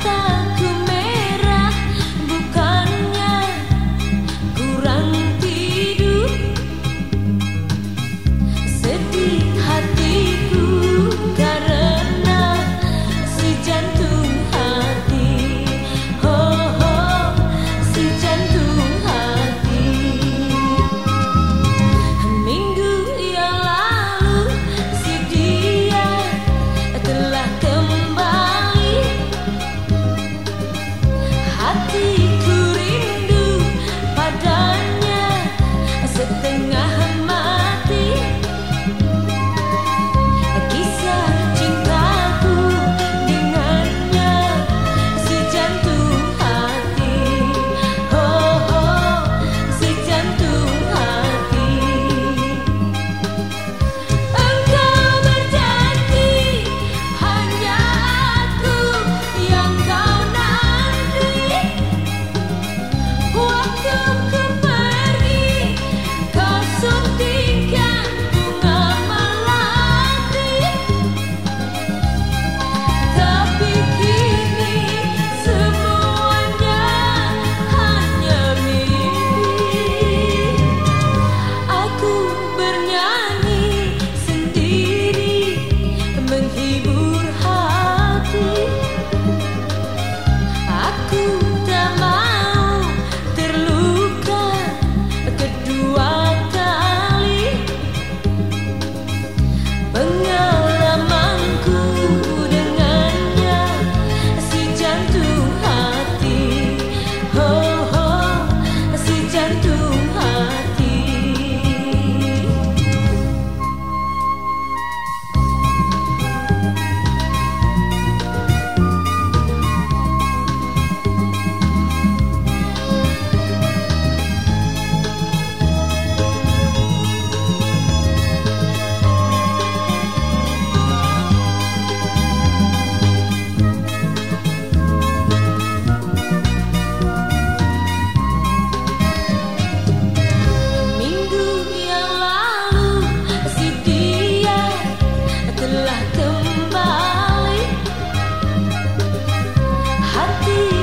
在 You.